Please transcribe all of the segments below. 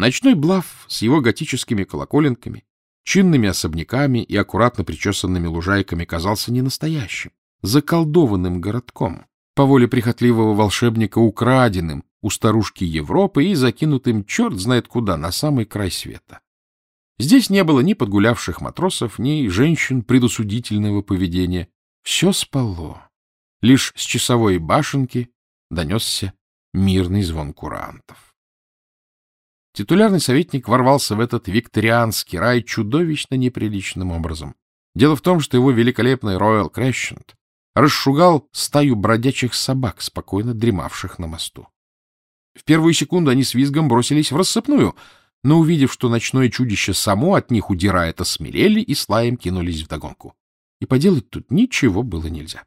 Ночной Блав с его готическими колоколенками, чинными особняками и аккуратно причесанными лужайками казался не настоящим, заколдованным городком, по воле прихотливого волшебника украденным у старушки Европы и закинутым черт знает куда, на самый край света. Здесь не было ни подгулявших матросов, ни женщин предусудительного поведения. Все спало. Лишь с часовой башенки донесся мирный звон курантов. Титулярный советник ворвался в этот викторианский рай чудовищно неприличным образом. Дело в том, что его великолепный Royal Crescent расшугал стаю бродячих собак, спокойно дремавших на мосту. В первую секунду они с визгом бросились в рассыпную, но, увидев, что ночное чудище само от них удирает, осмелели и слаем кинулись вдогонку. И поделать тут ничего было нельзя.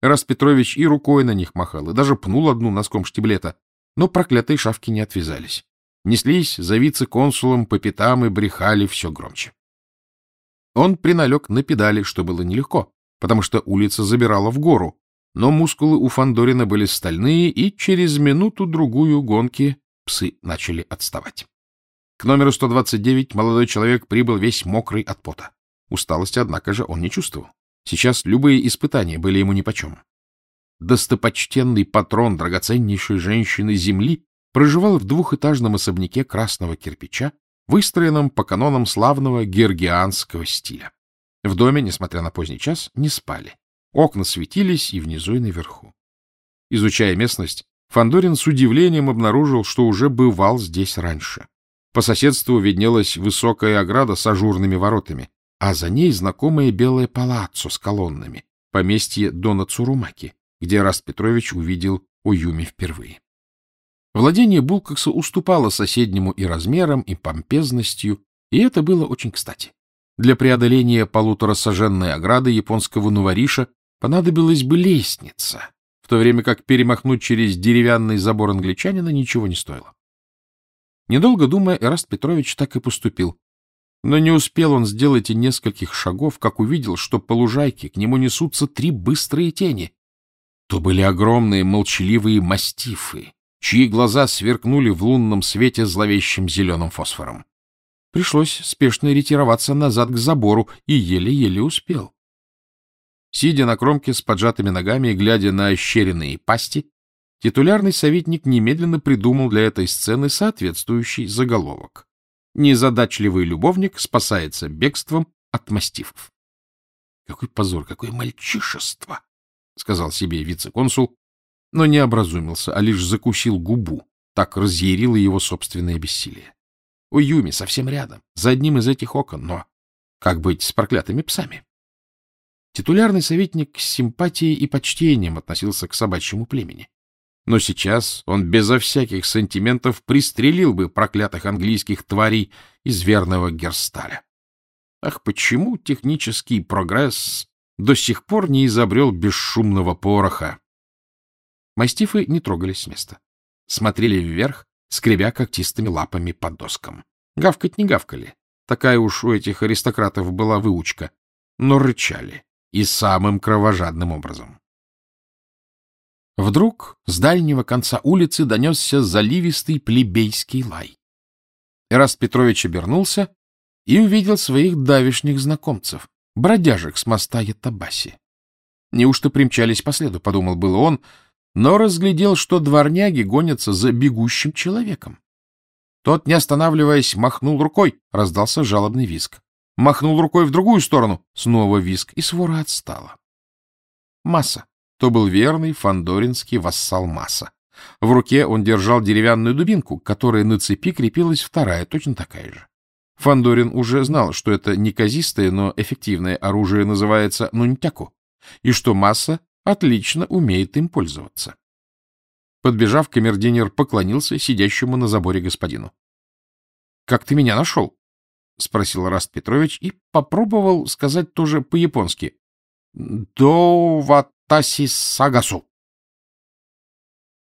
Раз Петрович и рукой на них махал, и даже пнул одну носком штиблета, но проклятые шавки не отвязались. Неслись за вице-консулом по пятам и брехали все громче. Он приналег на педали, что было нелегко, потому что улица забирала в гору, но мускулы у Фандорина были стальные, и через минуту-другую гонки псы начали отставать. К номеру 129 молодой человек прибыл весь мокрый от пота. Усталости, однако же, он не чувствовал. Сейчас любые испытания были ему нипочем. Достопочтенный патрон драгоценнейшей женщины Земли проживал в двухэтажном особняке красного кирпича, выстроенном по канонам славного георгианского стиля. В доме, несмотря на поздний час, не спали. Окна светились и внизу, и наверху. Изучая местность, Фандорин с удивлением обнаружил, что уже бывал здесь раньше. По соседству виднелась высокая ограда с ажурными воротами, а за ней знакомое белое палаццо с колоннами, поместье Дона Цурумаки, где Раст Петрович увидел Уюми впервые. Владение Булкакса уступало соседнему и размером, и помпезностью, и это было очень кстати. Для преодоления полуторасоженной ограды японского нувариша понадобилась бы лестница, в то время как перемахнуть через деревянный забор англичанина ничего не стоило. Недолго думая, Эраст Петрович так и поступил. Но не успел он сделать и нескольких шагов, как увидел, что по лужайке к нему несутся три быстрые тени. То были огромные молчаливые мастифы, чьи глаза сверкнули в лунном свете зловещим зеленым фосфором. Пришлось спешно ретироваться назад к забору и еле-еле успел. Сидя на кромке с поджатыми ногами и глядя на ощеренные пасти, титулярный советник немедленно придумал для этой сцены соответствующий заголовок. Незадачливый любовник спасается бегством от мастифов. — Какой позор, какое мальчишество! — сказал себе вице-консул, но не образумился, а лишь закусил губу. Так разъярило его собственное бессилие. У Юми совсем рядом, за одним из этих окон, но как быть с проклятыми псами? Титулярный советник с симпатией и почтением относился к собачьему племени. Но сейчас он безо всяких сантиментов пристрелил бы проклятых английских тварей из верного Герсталя. Ах, почему технический прогресс до сих пор не изобрел бесшумного пороха? Мастифы не трогались с места. Смотрели вверх, скребя когтистыми лапами по доскам. Гавкать не гавкали. Такая уж у этих аристократов была выучка. Но рычали. И самым кровожадным образом. Вдруг с дальнего конца улицы донесся заливистый плебейский лай. Эраст Петрович обернулся и увидел своих давишних знакомцев, бродяжек с моста Ятабаси. Неужто примчались по следу, подумал было он, но разглядел, что дворняги гонятся за бегущим человеком. Тот, не останавливаясь, махнул рукой, раздался жалобный виск. Махнул рукой в другую сторону, снова виск, и свора отстала. Масса. То был верный фандоринский вассал Масса. В руке он держал деревянную дубинку, которой на цепи крепилась вторая, точно такая же. Фандорин уже знал, что это неказистое, но эффективное оружие называется нунтяку, и что Масса отлично умеет им пользоваться. Подбежав, камердинер поклонился сидящему на заборе господину. — Как ты меня нашел? — спросил Раст Петрович и попробовал сказать тоже по-японски. — До ватаси сагасу.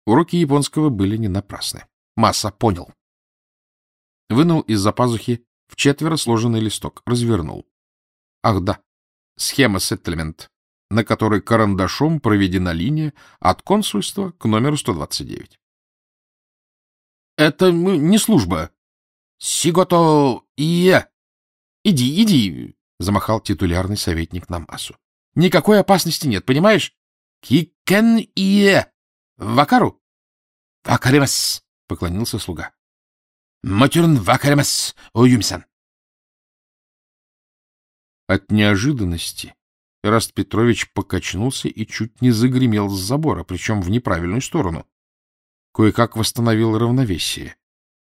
Уроки японского были не напрасны. Масса понял. Вынул из-за пазухи в четверо сложенный листок, развернул. Ах да, схема сеттельмент на которой карандашом проведена линия от консульства к номеру 129. — Это не служба, Сигото Ие! Иди, иди! — замахал титулярный советник на массу. — Никакой опасности нет, понимаешь? Кикен Ие! Вакару? — Вакаримас! — поклонился слуга. — Матюрн вакаримас, Оюмисан! От неожиданности Раст Петрович покачнулся и чуть не загремел с забора, причем в неправильную сторону. Кое-как восстановил равновесие.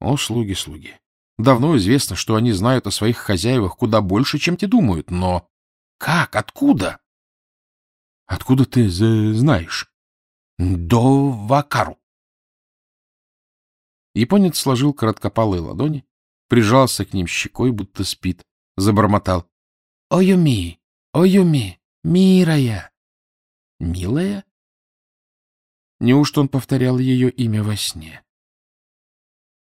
О, слуги, слуги! Давно известно, что они знают о своих хозяевах куда больше, чем те думают, но... Как? Откуда? Откуда ты знаешь? До Вакару. Японец сложил короткопалые ладони, прижался к ним щекой, будто спит, забормотал. — Оюми, Оюми, мирая. — Милая? Неужто он повторял ее имя во сне?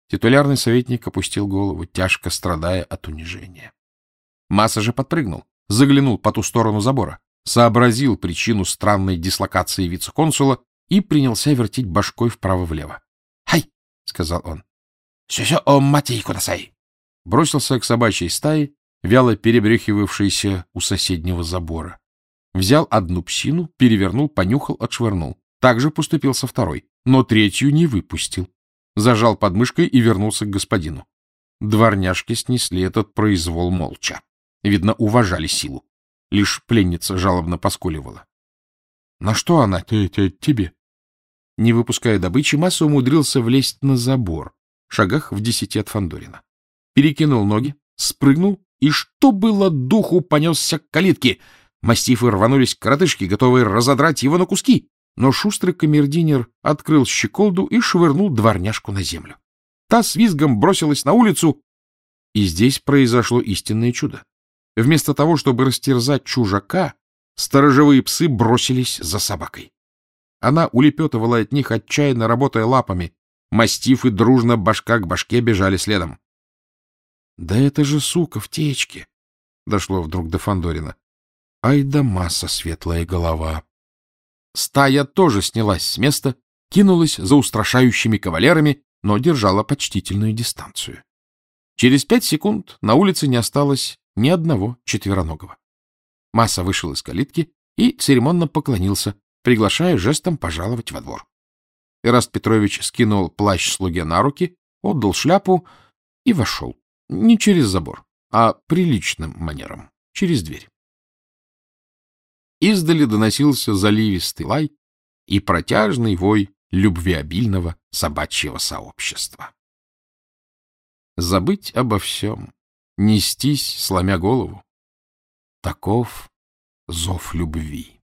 Титулярный советник опустил голову, тяжко страдая от унижения. Масса же подпрыгнул, заглянул по ту сторону забора, сообразил причину странной дислокации вице-консула и принялся вертеть башкой вправо-влево. «Хай!» — сказал он. «Сё-сё о матей кудасай!» Бросился к собачьей стае, вяло перебрехивавшейся у соседнего забора. Взял одну псину, перевернул, понюхал, отшвырнул. Также поступил со второй, но третью не выпустил зажал подмышкой и вернулся к господину. Дворняжки снесли этот произвол молча. Видно, уважали силу. Лишь пленница жалобно поскуливала. — На что она ты, ты, тебе? Не выпуская добычи, Масса умудрился влезть на забор, шагах в десяти от Фандорина. Перекинул ноги, спрыгнул и, что было духу, понесся к калитке. Мастифы рванулись к коротышке, готовые разодрать его на куски но шустрый камердинер открыл щеколду и швырнул дворняжку на землю. Та с визгом бросилась на улицу, и здесь произошло истинное чудо. Вместо того, чтобы растерзать чужака, сторожевые псы бросились за собакой. Она улепетывала от них, отчаянно работая лапами. Мастифы дружно башка к башке бежали следом. — Да это же сука в течке! — дошло вдруг до Фандорина. Ай да масса светлая голова! Стая тоже снялась с места, кинулась за устрашающими кавалерами, но держала почтительную дистанцию. Через пять секунд на улице не осталось ни одного четвероногого. Масса вышел из калитки и церемонно поклонился, приглашая жестом пожаловать во двор. Ираст Петрович скинул плащ слуге на руки, отдал шляпу и вошел. Не через забор, а приличным манером, через дверь. Издали доносился заливистый лай и протяжный вой любвеобильного собачьего сообщества. Забыть обо всем, нестись, сломя голову — таков зов любви.